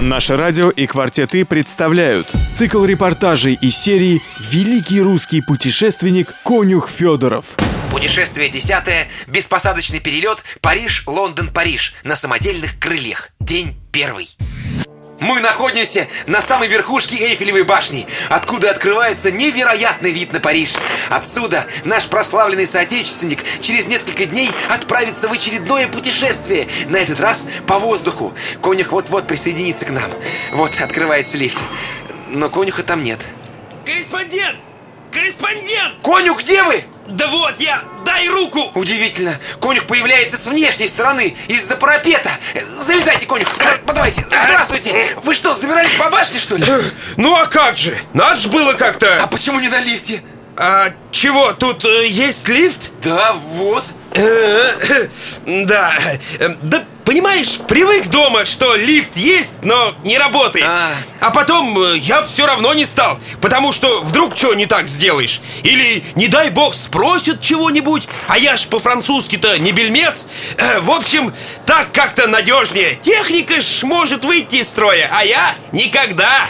Наше радио и «Квартеты» представляют цикл репортажей из серии «Великий русский путешественник Конюх Федоров». Путешествие десятое, беспосадочный перелет Париж, Лондон, Париж на самодельных крыльях. День первый. Мы находимся на самой верхушке Эйфелевой башни, откуда открывается невероятный вид на Париж. Отсюда наш прославленный соотечественник через несколько дней отправится в очередное путешествие, на этот раз по воздуху. Конюх вот-вот присоединится к нам. Вот, открывается лифт. Но конюха там нет. Корреспондент! Корреспондент! Конюх, где вы? Да вот я! Дай руку! Удивительно, конюх появляется с внешней стороны, из-за парапета. Залезайте, конюх, подавайте. Здравствуйте. Вы что, забирались по башне, что ли? Ну а как же? Надо же было А как-то... почему не на лифте? А чего, тут э, есть лифт? Да, вот. Э, Да, э, да понимаешь, привык дома, что лифт есть, но не работает. А. А потом э, я все равно не стал Потому что вдруг что не так сделаешь? Или, не дай бог, спросят чего-нибудь А я ж по-французски-то не бельмес. Э, В общем, так как-то надежнее Техника ж может выйти из строя, а я никогда.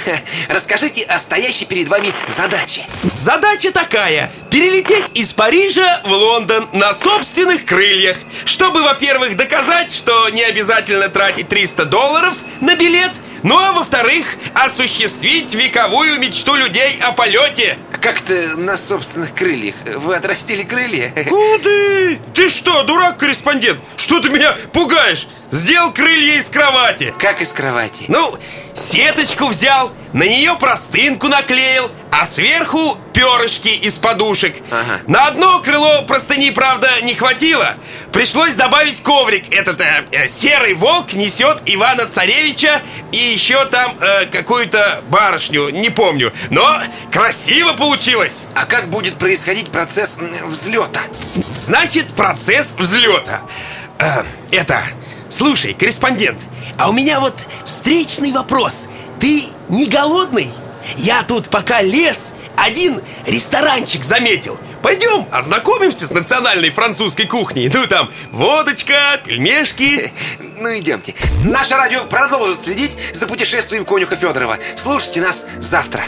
Расскажите о стоящей перед вами задаче. Задача такая. Перелететь из Парижа в Лондон на собственных крыльях Чтобы, во-первых, доказать, что не обязательно тратить 300 долларов на билет Ну а во-вторых, осуществить вековую мечту людей о полете Как-то на собственных крыльях. Вы отрастили крылья? Куды? Ты что, дурак-корреспондент? Что ты меня пугаешь? Сделал крылья из кровати Как из кровати? Ну, сеточку взял, на нее простынку наклеил, а сверху перышки из подушек. Ага. На одно крыло простыни, правда, не хватило. Пришлось добавить коврик. Этот э, э, серый волк несет Ивана Царевича и еще там э, какую-то барышню, не помню. Но красиво получилось. А как будет происходить процесс взлета? Значит, процесс взлета. Э, это, слушай, корреспондент, а у меня вот встречный вопрос. Ты не голодный? Я тут пока лез, один ресторанчик заметил. Пойдем, ознакомимся с национальной французской кухней. Ну там, водочка, пельмешки. Ну, идемте. Наше радио продолжит следить за путешествием конюха Федорова. Слушайте нас завтра.